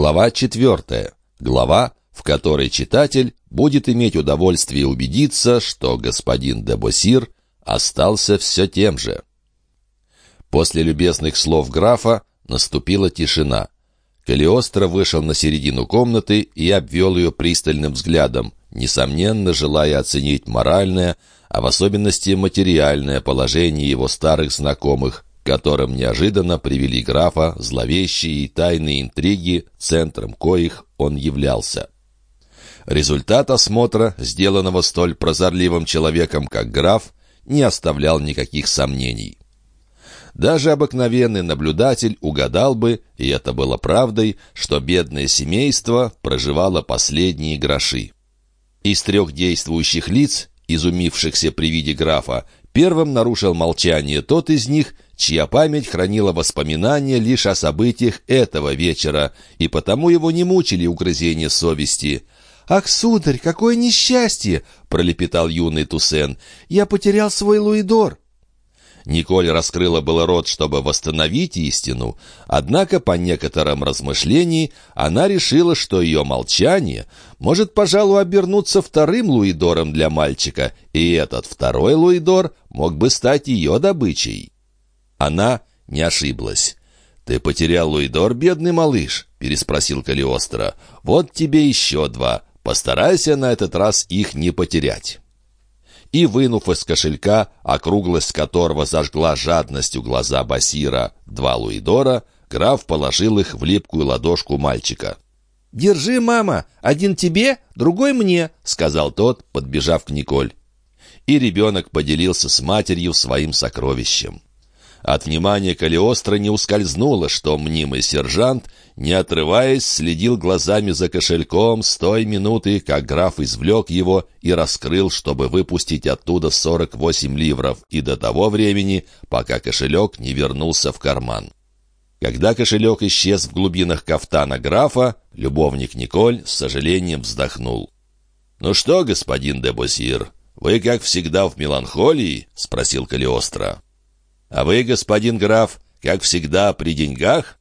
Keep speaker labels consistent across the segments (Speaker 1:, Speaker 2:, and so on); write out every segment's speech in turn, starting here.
Speaker 1: Глава четвертая. Глава, в которой читатель будет иметь удовольствие убедиться, что господин де Босир остался все тем же. После любезных слов графа наступила тишина. Калиостро вышел на середину комнаты и обвел ее пристальным взглядом, несомненно желая оценить моральное, а в особенности материальное положение его старых знакомых, которым неожиданно привели графа зловещие и тайные интриги, центром коих он являлся. Результат осмотра, сделанного столь прозорливым человеком, как граф, не оставлял никаких сомнений. Даже обыкновенный наблюдатель угадал бы, и это было правдой, что бедное семейство проживало последние гроши. Из трех действующих лиц, изумившихся при виде графа, первым нарушил молчание тот из них, чья память хранила воспоминания лишь о событиях этого вечера, и потому его не мучили угрызения совести. «Ах, сударь, какое несчастье!» — пролепетал юный Туссен. «Я потерял свой луидор». Николь раскрыла было рот, чтобы восстановить истину, однако по некоторым размышлениям она решила, что ее молчание может, пожалуй, обернуться вторым луидором для мальчика, и этот второй луидор мог бы стать ее добычей. Она не ошиблась. «Ты потерял Луидор, бедный малыш?» — переспросил Калиостро. «Вот тебе еще два. Постарайся на этот раз их не потерять». И, вынув из кошелька, округлость которого зажгла жадностью глаза Басира, два луидора, граф положил их в липкую ладошку мальчика. «Держи, мама, один тебе, другой мне», — сказал тот, подбежав к Николь. И ребенок поделился с матерью своим сокровищем. От внимания Калиостро не ускользнуло, что мнимый сержант, не отрываясь, следил глазами за кошельком с той минуты, как граф извлек его и раскрыл, чтобы выпустить оттуда 48 ливров, и до того времени, пока кошелек не вернулся в карман. Когда кошелек исчез в глубинах кафтана графа, любовник Николь с сожалением вздохнул. «Ну что, господин де Босир, вы, как всегда, в меланхолии?» — спросил Калиостро. А вы, господин граф, как всегда, при деньгах?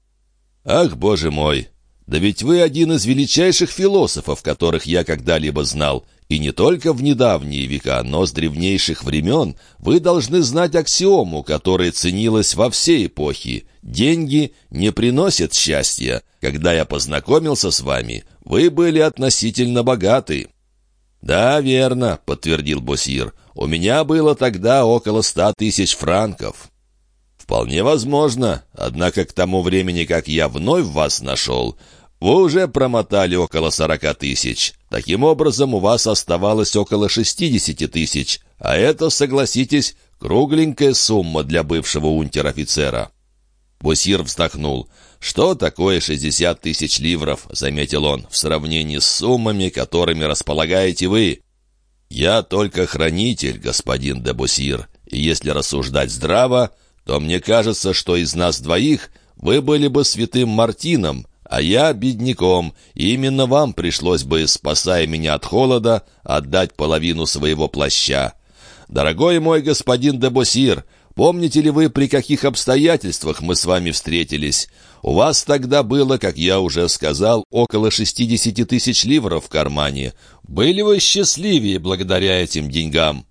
Speaker 1: Ах, боже мой! Да ведь вы один из величайших философов, которых я когда-либо знал, и не только в недавние века, но с древнейших времен вы должны знать аксиому, которая ценилась во всей эпохе. Деньги не приносят счастья. Когда я познакомился с вами, вы были относительно богаты». «Да, верно», — подтвердил Босир. «У меня было тогда около ста тысяч франков». «Вполне возможно. Однако к тому времени, как я вновь вас нашел, вы уже промотали около сорока тысяч. Таким образом, у вас оставалось около шестидесяти тысяч, а это, согласитесь, кругленькая сумма для бывшего унтер-офицера». Бусир вздохнул. «Что такое шестьдесят тысяч ливров?» — заметил он, — «в сравнении с суммами, которыми располагаете вы». «Я только хранитель, господин де Бусир, и если рассуждать здраво, то мне кажется, что из нас двоих вы были бы святым Мартином, а я бедняком, и именно вам пришлось бы, спасая меня от холода, отдать половину своего плаща. Дорогой мой господин де Босир, помните ли вы, при каких обстоятельствах мы с вами встретились? У вас тогда было, как я уже сказал, около 60 тысяч ливров в кармане. Были вы счастливее благодаря этим деньгам?»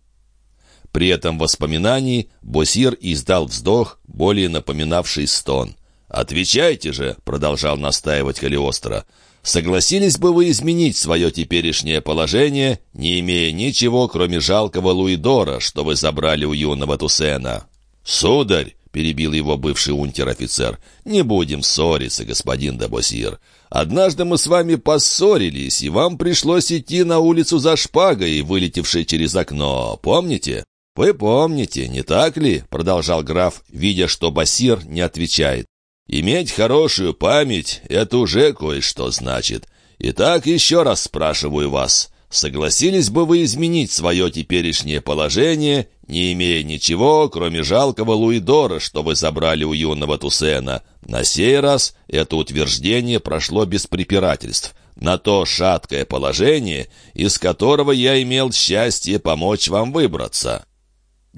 Speaker 1: При этом воспоминании Босир издал вздох, более напоминавший стон. «Отвечайте же», — продолжал настаивать Калиостро, «согласились бы вы изменить свое теперешнее положение, не имея ничего, кроме жалкого Луидора, что вы забрали у юного Тусена?» «Сударь», — перебил его бывший унтер-офицер, «не будем ссориться, господин Дебосир. Однажды мы с вами поссорились, и вам пришлось идти на улицу за шпагой, вылетевшей через окно. Помните?» «Вы помните, не так ли?» — продолжал граф, видя, что Басир не отвечает. «Иметь хорошую память — это уже кое-что значит. Итак, еще раз спрашиваю вас, согласились бы вы изменить свое теперешнее положение, не имея ничего, кроме жалкого Луидора, что вы забрали у юного Тусена? На сей раз это утверждение прошло без препирательств» на то шаткое положение, из которого я имел счастье помочь вам выбраться.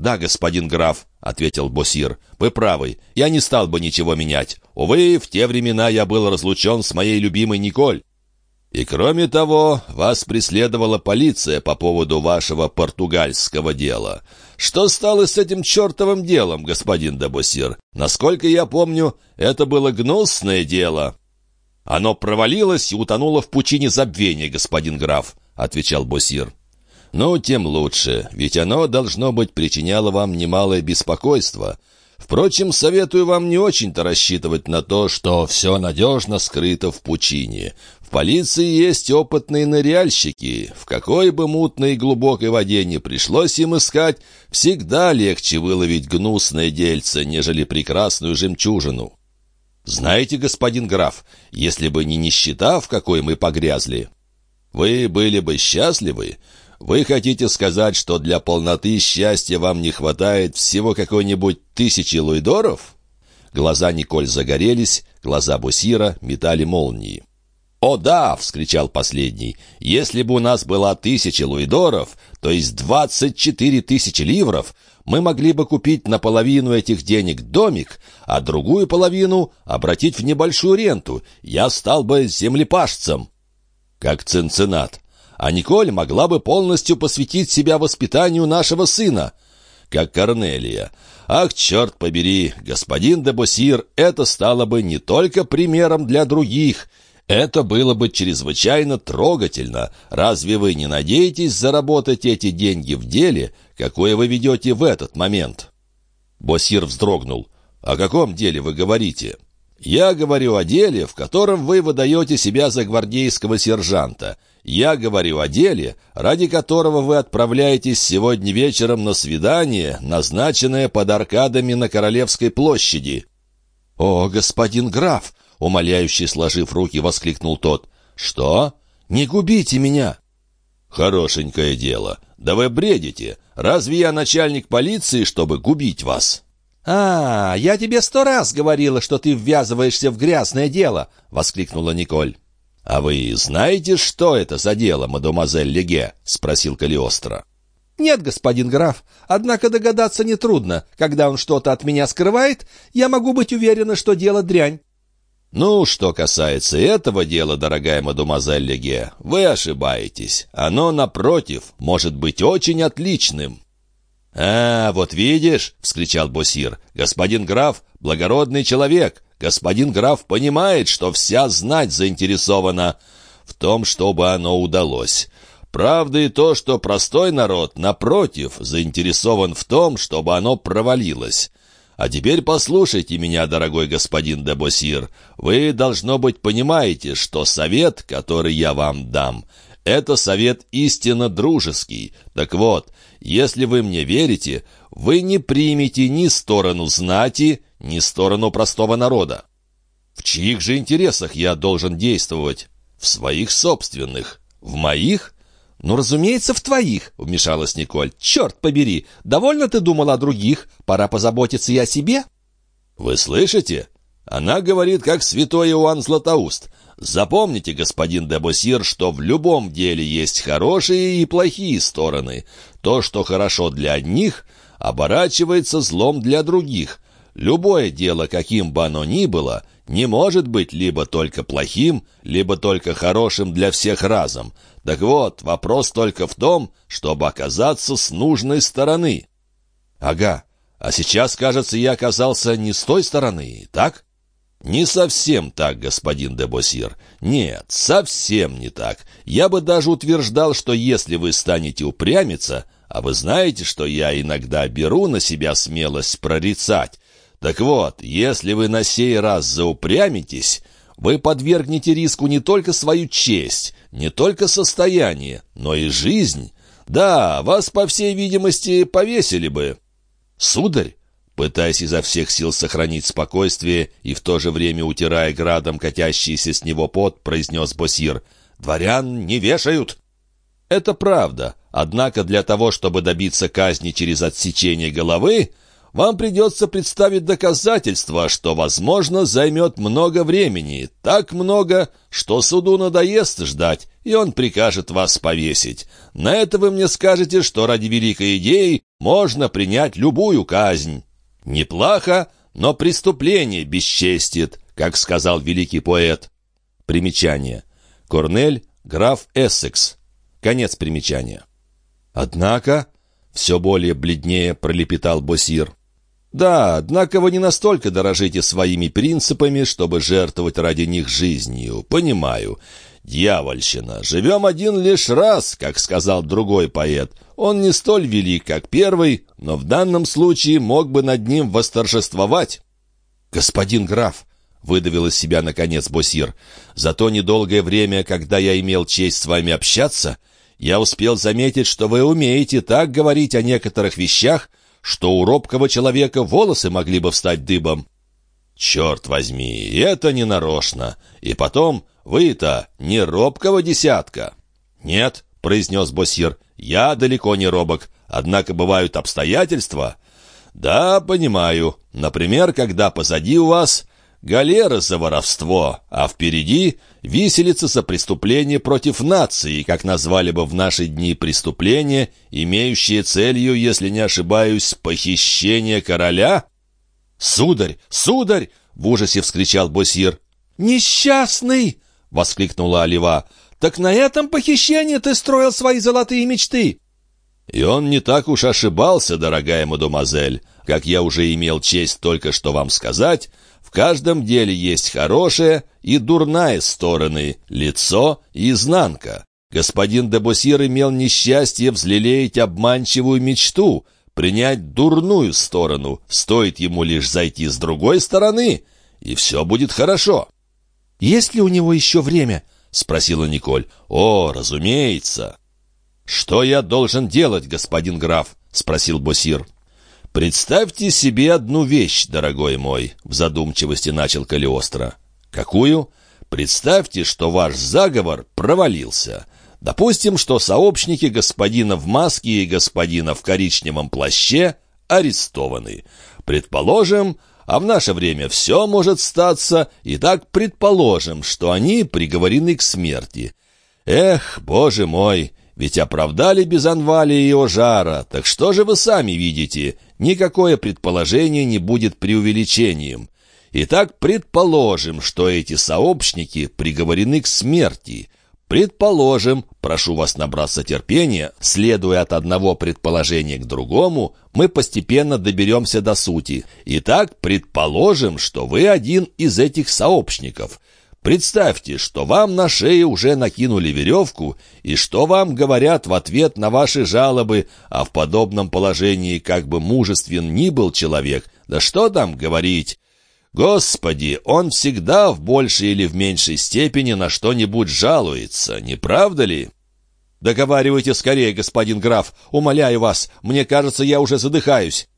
Speaker 1: «Да, господин граф», — ответил Босир, — «вы правы, я не стал бы ничего менять. Увы, в те времена я был разлучен с моей любимой Николь. И кроме того, вас преследовала полиция по поводу вашего португальского дела. Что стало с этим чертовым делом, господин Дебосир? Насколько я помню, это было гнусное дело». «Оно провалилось и утонуло в пучине забвения, господин граф», — отвечал Босир. «Ну, тем лучше, ведь оно, должно быть, причиняло вам немалое беспокойство. Впрочем, советую вам не очень-то рассчитывать на то, что все надежно скрыто в пучине. В полиции есть опытные ныряльщики. В какой бы мутной и глубокой воде не пришлось им искать, всегда легче выловить гнусное дельце, нежели прекрасную жемчужину. Знаете, господин граф, если бы не нищета, в какой мы погрязли, вы были бы счастливы, вы хотите сказать, что для полноты счастья вам не хватает всего какой-нибудь тысячи луидоров?» Глаза Николь загорелись, глаза Бусира метали молнии. «О да!» — вскричал последний. «Если бы у нас была тысяча луидоров, то есть двадцать четыре тысячи ливров, мы могли бы купить наполовину этих денег домик, а другую половину обратить в небольшую ренту. Я стал бы землепашцем». «Как Цинциннат а Николь могла бы полностью посвятить себя воспитанию нашего сына, как Корнелия. Ах, черт побери, господин де Босир, это стало бы не только примером для других, это было бы чрезвычайно трогательно. Разве вы не надеетесь заработать эти деньги в деле, какое вы ведете в этот момент?» Босир вздрогнул. «О каком деле вы говорите?» «Я говорю о деле, в котором вы выдаете себя за гвардейского сержанта. Я говорю о деле, ради которого вы отправляетесь сегодня вечером на свидание, назначенное под аркадами на Королевской площади». «О, господин граф!» — умоляющий, сложив руки, воскликнул тот. «Что? Не губите меня!» «Хорошенькое дело. Да вы бредите. Разве я начальник полиции, чтобы губить вас?»
Speaker 2: «А, я тебе сто раз говорила, что ты ввязываешься в грязное дело!» — воскликнула Николь.
Speaker 1: «А вы знаете, что это за дело, мадемуазель Леге?» — спросил Калиостро.
Speaker 2: «Нет, господин граф, однако догадаться нетрудно. Когда он что-то от меня скрывает, я могу быть уверена, что дело дрянь».
Speaker 1: «Ну, что касается этого дела, дорогая мадемуазель Леге, вы ошибаетесь. Оно, напротив, может быть очень отличным». «А, вот видишь!» — вскричал Босир. «Господин граф — благородный человек. Господин граф понимает, что вся знать заинтересована в том, чтобы оно удалось. Правда и то, что простой народ, напротив, заинтересован в том, чтобы оно провалилось». А теперь послушайте меня, дорогой господин де Босир. Вы, должно быть, понимаете, что совет, который я вам дам, это совет истинно дружеский. Так вот, если вы мне верите, вы не примете ни сторону знати, ни сторону простого народа. В чьих же интересах я должен действовать? В своих собственных. В моих? «Ну, разумеется, в твоих», — вмешалась Николь. «Черт побери! Довольно ты думал о других? Пора позаботиться и о себе». «Вы слышите? Она говорит, как святой Иоанн Златоуст. Запомните, господин Дебосир, что в любом деле есть хорошие и плохие стороны. То, что хорошо для одних, оборачивается злом для других. Любое дело, каким бы оно ни было, не может быть либо только плохим, либо только хорошим для всех разом. Так вот, вопрос только в том, чтобы оказаться с нужной стороны. Ага, а сейчас, кажется, я оказался не с той стороны, так? «Не совсем так, господин де Босир. Нет, совсем не так. Я бы даже утверждал, что если вы станете упрямиться, а вы знаете, что я иногда беру на себя смелость прорицать, так вот, если вы на сей раз заупрямитесь, вы подвергнете риску не только свою честь, не только состояние, но и жизнь. Да, вас, по всей видимости, повесили бы». «Сударь, Пытаясь изо всех сил сохранить спокойствие и в то же время утирая градом катящийся с него пот, произнес Босир, «Дворян не вешают!» Это правда, однако для того, чтобы добиться казни через отсечение головы, вам придется представить доказательства, что, возможно, займет много времени, так много, что суду надоест ждать, и он прикажет вас повесить. На это вы мне скажете, что ради великой идеи можно принять любую казнь. Неплохо, но преступление бесчестит, как сказал великий поэт. Примечание. Корнель, граф Эссекс. Конец примечания. Однако, все более бледнее пролепетал Босир. Да, однако вы не настолько дорожите своими принципами, чтобы жертвовать ради них жизнью. Понимаю. Дьявольщина. Живем один лишь раз, как сказал другой поэт. Он не столь велик, как первый, но в данном случае мог бы над ним восторжествовать. «Господин граф», — выдавил из себя, наконец, Босир, «за то недолгое время, когда я имел честь с вами общаться, я успел заметить, что вы умеете так говорить о некоторых вещах, что у робкого человека волосы могли бы встать дыбом». «Черт возьми, это не нарочно. И потом, вы-то не робкого десятка». «Нет», — произнес Босир, — «я далеко не робок, однако бывают обстоятельства». «Да, понимаю. Например, когда позади у вас галера за воровство, а впереди виселица за преступление против нации, как назвали бы в наши дни преступление, имеющее целью, если не ошибаюсь, похищение короля?» «Сударь! Сударь!» — в ужасе вскричал Босир.
Speaker 2: «Несчастный!» — воскликнула Олива. «Так на этом похищении ты строил свои золотые мечты!»
Speaker 1: «И он не так уж ошибался, дорогая мадемуазель. Как я уже имел честь только что вам сказать, в каждом деле есть хорошая и дурная стороны, лицо и изнанка. Господин де Босир имел несчастье взлелеять обманчивую мечту, принять дурную сторону, стоит ему лишь зайти с другой стороны, и все будет хорошо».
Speaker 2: «Есть ли у него еще время?»
Speaker 1: — спросила Николь. «О, разумеется!» «Что я должен делать, господин граф?» — спросил Босир. «Представьте себе одну вещь, дорогой мой», — в задумчивости начал Калиостро. «Какую? Представьте, что ваш заговор провалился. Допустим, что сообщники господина в маске и господина в коричневом плаще арестованы. Предположим, а в наше время все может статься, и так предположим, что они приговорены к смерти. Эх, боже мой, ведь оправдали Безанвали и Ожара, так что же вы сами видите? Никакое предположение не будет преувеличением. Итак, предположим, что эти сообщники приговорены к смерти. Предположим, прошу вас набраться терпения, следуя от одного предположения к другому, мы постепенно доберемся до сути. Итак, предположим, что вы один из этих сообщников. Представьте, что вам на шее уже накинули веревку, и что вам говорят в ответ на ваши жалобы, а в подобном положении, как бы мужествен ни был человек, да что там говорить, Господи, он всегда в большей или в меньшей степени на что-нибудь жалуется, не правда ли? Договаривайте скорее, господин граф, умоляю вас, мне кажется, я уже задыхаюсь.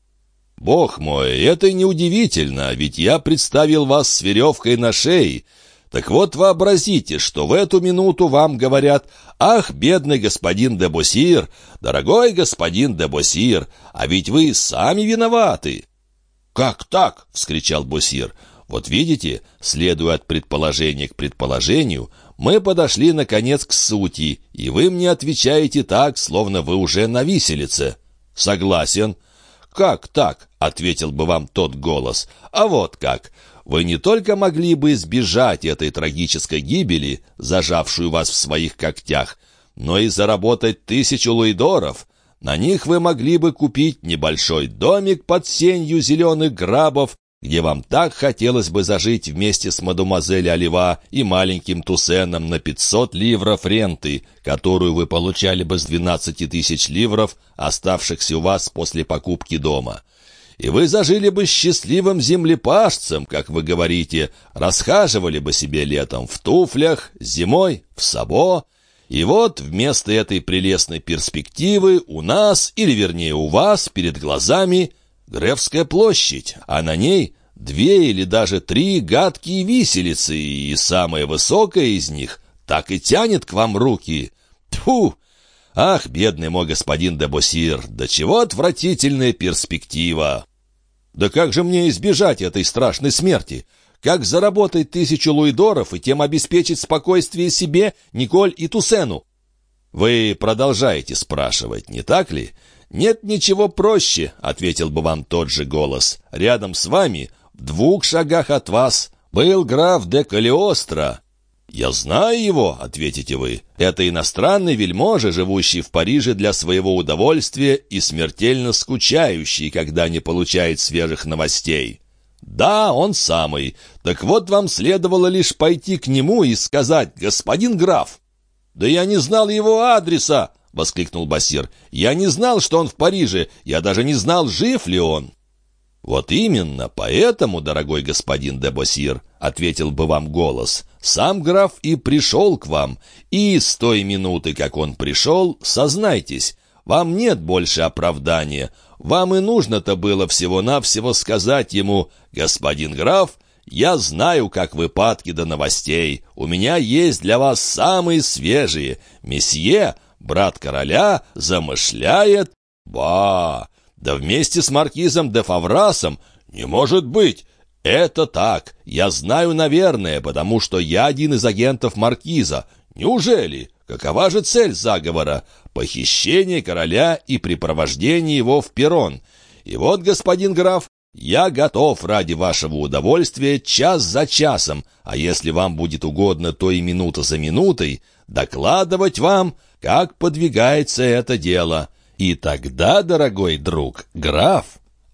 Speaker 1: Бог мой, это неудивительно, ведь я представил вас с веревкой на шее. Так вот вообразите, что в эту минуту вам говорят «Ах, бедный господин де Босир, дорогой господин де Босир, а ведь вы сами виноваты». «Как так?» — вскричал Бусир. «Вот видите, следуя от предположения к предположению, мы подошли, наконец, к сути, и вы мне отвечаете так, словно вы уже на виселице». «Согласен». «Как так?» — ответил бы вам тот голос. «А вот как. Вы не только могли бы избежать этой трагической гибели, зажавшую вас в своих когтях, но и заработать тысячу луидоров, на них вы могли бы купить небольшой домик под сенью зеленых грабов, где вам так хотелось бы зажить вместе с мадемуазель Олива и маленьким Тусеном на 500 ливров ренты, которую вы получали бы с 12 тысяч ливров, оставшихся у вас после покупки дома. И вы зажили бы счастливым землепашцем, как вы говорите, расхаживали бы себе летом в туфлях, зимой в сабо, и вот вместо этой прелестной перспективы у нас, или вернее у вас, перед глазами Гревская площадь, а на ней две или даже три гадкие виселицы, и самая высокая из них так и тянет к вам руки. Тьфу! Ах, бедный мой господин Дебосир, до чего отвратительная перспектива! Да как же мне избежать этой страшной смерти? Как заработать тысячу луидоров и тем обеспечить спокойствие себе, Николь и Тусену? Вы продолжаете спрашивать, не так ли? «Нет ничего проще», — ответил бы вам тот же голос. «Рядом с вами, в двух шагах от вас, был граф де Калиостро». «Я знаю его», — ответите вы. «Это иностранный вельможа, живущий в Париже для своего удовольствия и смертельно скучающий, когда не получает свежих новостей». «Да, он самый. Так вот вам следовало лишь пойти к нему и сказать, господин граф». «Да я не знал его адреса!» — воскликнул Басир. «Я не знал, что он в Париже. Я даже не знал, жив ли он». «Вот именно, поэтому, дорогой господин де Босир, — ответил бы вам голос, — сам граф и пришел к вам, и с той минуты, как он пришел, сознайтесь, вам нет больше оправдания. Вам и нужно-то было всего-навсего сказать ему, господин граф, я знаю, как вы падки до новостей. У меня есть для вас самые свежие. Месье, брат короля, замышляет... Ба! Да вместе с маркизом де Фаврасом? Не может быть! Это так, я знаю, наверное, потому что я один из агентов маркиза. Неужели? Какова же цель заговора? Похищение короля и припровождение его в Перрон. И вот, господин граф, я готов ради вашего удовольствия час за часом, а если вам будет угодно, то и минута за минутой, докладывать вам, как подвигается это дело. И тогда, дорогой друг, граф,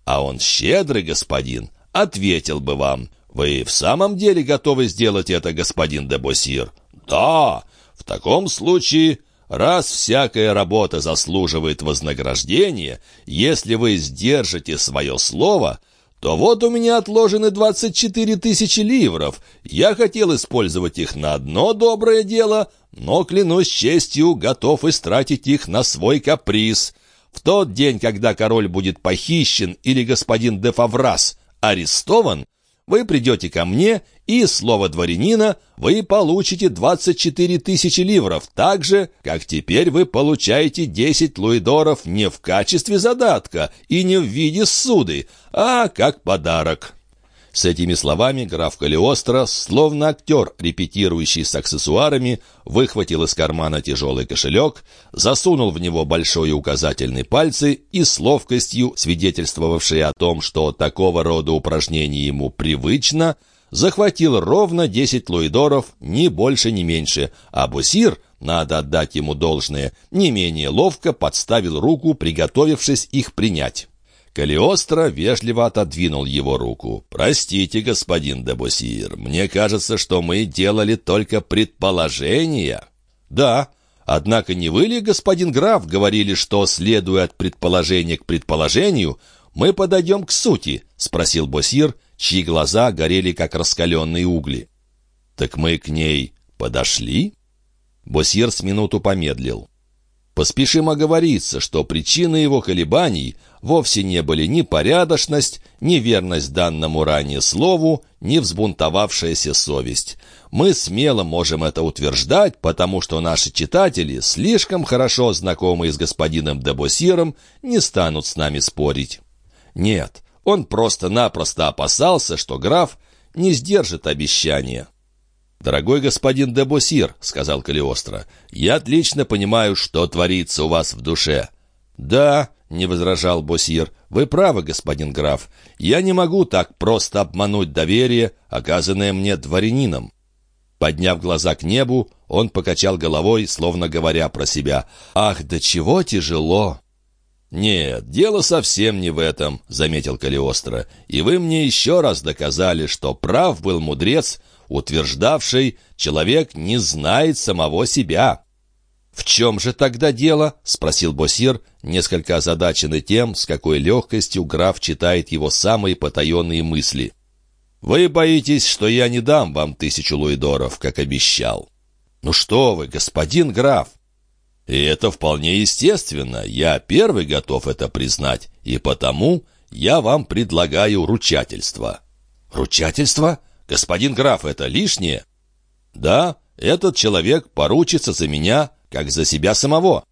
Speaker 1: а он щедрый господин, ответил бы вам, «Вы в самом деле готовы сделать это, господин де Босир?» «Да, в таком случае...» Раз всякая работа заслуживает вознаграждения, если вы сдержите свое слово, то вот у меня отложены 24 тысячи ливров. Я хотел использовать их на одно доброе дело, но, клянусь честью, готов истратить их на свой каприз. В тот день, когда король будет похищен или господин де Фаврас арестован, вы придете ко мне, и, слово дворянина, вы получите 24 тысячи ливров, так же, как теперь вы получаете 10 луидоров не в качестве задатка и не в виде суды, а как подарок». С этими словами граф Калиостро, словно актер, репетирующий с аксессуарами, выхватил из кармана тяжелый кошелек, засунул в него большой указательный пальцы и с ловкостью, свидетельствовавшей о том, что такого рода упражнение ему привычно, захватил ровно десять луидоров, ни больше, ни меньше, а Бусир, надо отдать ему должное, не менее ловко подставил руку, приготовившись их принять. Калиостро вежливо отодвинул его руку. «Простите, господин Дебусир, мне кажется, что мы делали только предположения». «Да, однако не вы ли, господин граф, говорили, что, следуя от предположения к предположению, мы подойдем к сути?» — спросил Босир, чьи глаза горели, как раскаленные угли. «Так мы к ней подошли?» Босир с минуту помедлил. Поспешим оговориться, что причины его колебаний вовсе не были ни порядочность, ни верность данному ранее слову, ни взбунтовавшаяся совесть. Мы смело можем это утверждать, потому что наши читатели, слишком хорошо знакомые с господином Дебосиром, не станут с нами спорить. Нет, он просто-напросто опасался, что граф не сдержит обещания. «Дорогой господин де Босир», — сказал Калиостро, — «я отлично понимаю, что творится у вас в душе». «Да», — не возражал Босир, — «вы правы, господин граф. Я не могу так просто обмануть доверие, оказанное мне дворянином». Подняв глаза к небу, он покачал головой, словно говоря про себя. «Ах, да чего тяжело!» «Нет, дело совсем не в этом», — заметил Калиостро. «И вы мне еще раз доказали, что прав был мудрец, утверждавший, человек не знает самого себя. «В чем же тогда дело?» — спросил Босир, несколько озадаченный тем, с какой легкостью граф читает его самые потаенные мысли. «Вы боитесь, что я не дам вам тысячу луидоров, как обещал?» «Ну что вы, господин граф!» «И это вполне естественно. Я первый готов это признать, и потому я вам предлагаю ручательство». «Ручательство? «Господин граф, это лишнее?» «Да, этот человек поручится за меня, как за себя самого».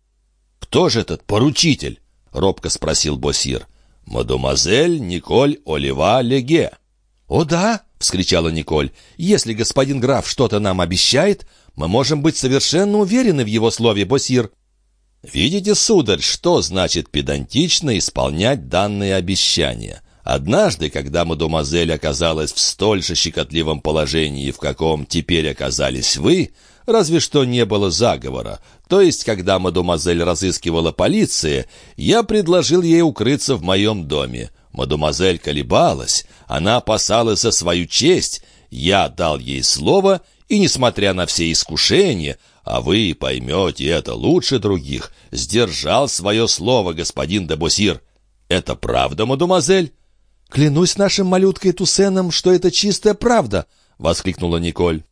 Speaker 1: «Кто же этот поручитель?» — робко спросил Босир. «Мадемуазель Николь Олива Леге». «О да!» — вскричала Николь. «Если господин граф что-то нам обещает, мы можем быть совершенно уверены в его слове, Босир». Видите, сударь, что значит педантично исполнять данные обещания? Однажды, когда мадемуазель оказалась в столь же щекотливом положении, в каком теперь оказались вы, разве что не было заговора, то есть, когда мадемуазель разыскивала полиция, я предложил ей укрыться в моем доме. Мадемуазель колебалась, она опасалась за свою честь, я дал ей слово, и, несмотря на все искушения, а вы поймете это лучше других, сдержал свое слово, господин де Босир. Это правда, мадемуазель?»
Speaker 2: «Клянусь нашим малюткой Тусеном, что это чистая правда!» — воскликнула Николь.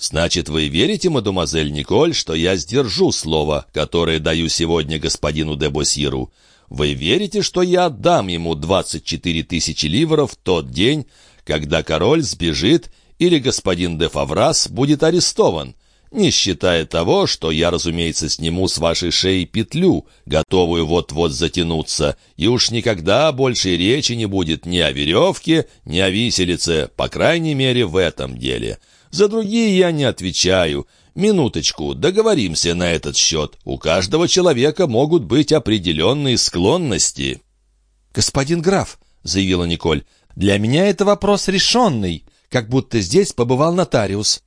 Speaker 1: «Значит, вы верите, мадемуазель Николь, что я сдержу слово, которое даю сегодня господину де Босиру? Вы верите, что я отдам ему 24 тысячи ливров в тот день, когда король сбежит или господин де Фаврас будет арестован?» не считая того, что я, разумеется, сниму с вашей шеи петлю, готовую вот-вот затянуться, и уж никогда больше речи не будет ни о веревке, ни о виселице, по крайней мере, в этом деле. За другие я не отвечаю. Минуточку, договоримся на этот счет. У каждого человека могут быть определенные склонности».
Speaker 2: «Господин граф», — заявила Николь, — «для меня это вопрос решенный, как будто здесь побывал нотариус».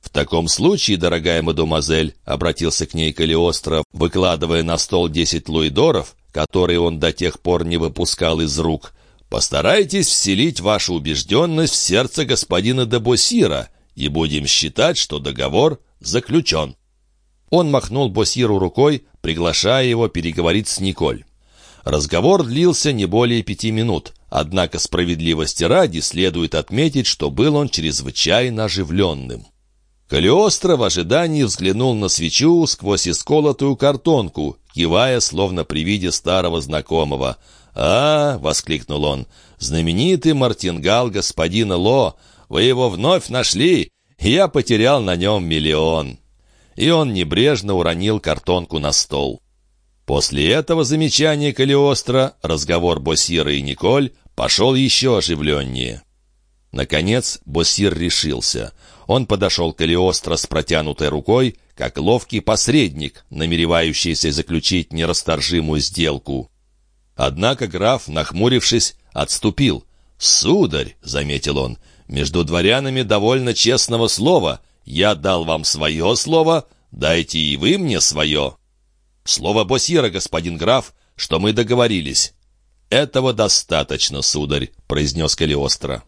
Speaker 1: «В таком случае, дорогая мадемуазель», — обратился к ней Калиостро, выкладывая на стол десять луидоров, которые он до тех пор не выпускал из рук, «постарайтесь вселить вашу убежденность в сердце господина де Босира, и будем считать, что договор заключен». Он махнул Босиру рукой, приглашая его переговорить с Николь. Разговор длился не более пяти минут, однако справедливости ради следует отметить, что был он чрезвычайно оживленным. Калиостро в ожидании взглянул на свечу сквозь исколотую картонку, кивая, словно при виде старого знакомого. «А!» — воскликнул он. «Знаменитый мартингал господина Ло! Вы его вновь нашли! Я потерял на нем миллион!» И он небрежно уронил картонку на стол. После этого замечания Калиостро разговор Босира и Николь пошел еще оживленнее. Наконец Босир решился — он подошел к Элиостро с протянутой рукой, как ловкий посредник, намеревающийся заключить нерасторжимую сделку. Однако граф, нахмурившись, отступил. «Сударь», — заметил он, — «между дворянами довольно честного слова. Я дал вам свое слово, дайте и вы мне свое». «Слово Босира, господин граф, что мы договорились». «Этого достаточно, сударь», — произнес Калиостро.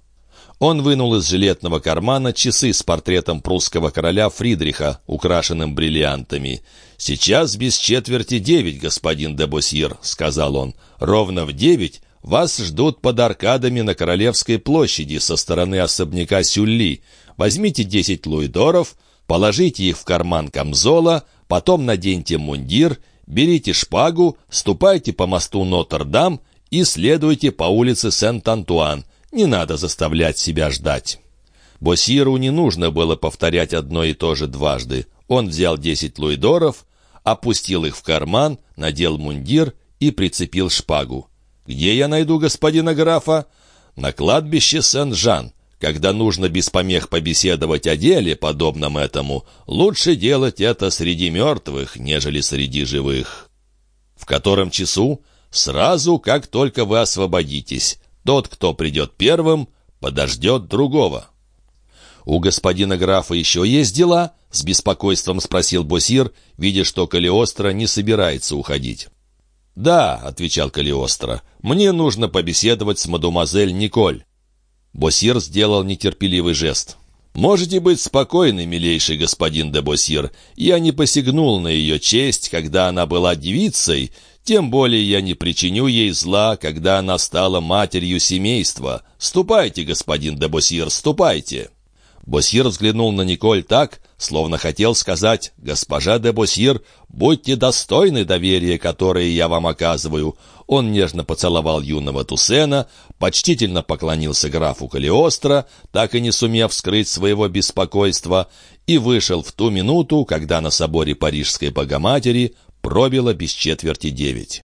Speaker 1: Он вынул из жилетного кармана часы с портретом прусского короля Фридриха, украшенным бриллиантами. «Сейчас без четверти девять, господин де Босьер», — сказал он. «Ровно в девять вас ждут под аркадами на Королевской площади со стороны особняка Сюлли. Возьмите десять луидоров, положите их в карман камзола, потом наденьте мундир, берите шпагу, ступайте по мосту Нотр-Дам и следуйте по улице Сент-Антуан». Не надо заставлять себя ждать. Босиру не нужно было повторять одно и то же дважды. Он взял десять луидоров, опустил их в карман, надел мундир и прицепил шпагу. «Где я найду господина графа?» «На кладбище Сен-Жан. Когда нужно без помех побеседовать о деле, подобном этому, лучше делать это среди мертвых, нежели среди живых». «В котором часу?» «Сразу, как только вы освободитесь. Тот, кто придет первым, подождет другого. «У господина графа еще есть дела?» — с беспокойством спросил Босир, видя, что Калиостро не собирается уходить. «Да», — отвечал Калиостро, — «мне нужно побеседовать с мадемуазель Николь». Босир сделал нетерпеливый жест. «Можете быть спокойны, милейший господин де Босир. Я не посягнул на ее честь, когда она была девицей, тем более я не причиню ей зла, когда она стала матерью семейства. Ступайте, господин де Босир, ступайте!» Босир взглянул на Николь так, словно хотел сказать, «Госпожа де Босир, будьте достойны доверия, которое я вам оказываю». Он нежно поцеловал юного Тусена, почтительно поклонился графу Калиостро, так и не сумев скрыть своего беспокойства, и вышел в ту минуту, когда на соборе Парижской Богоматери пробило без четверти девять.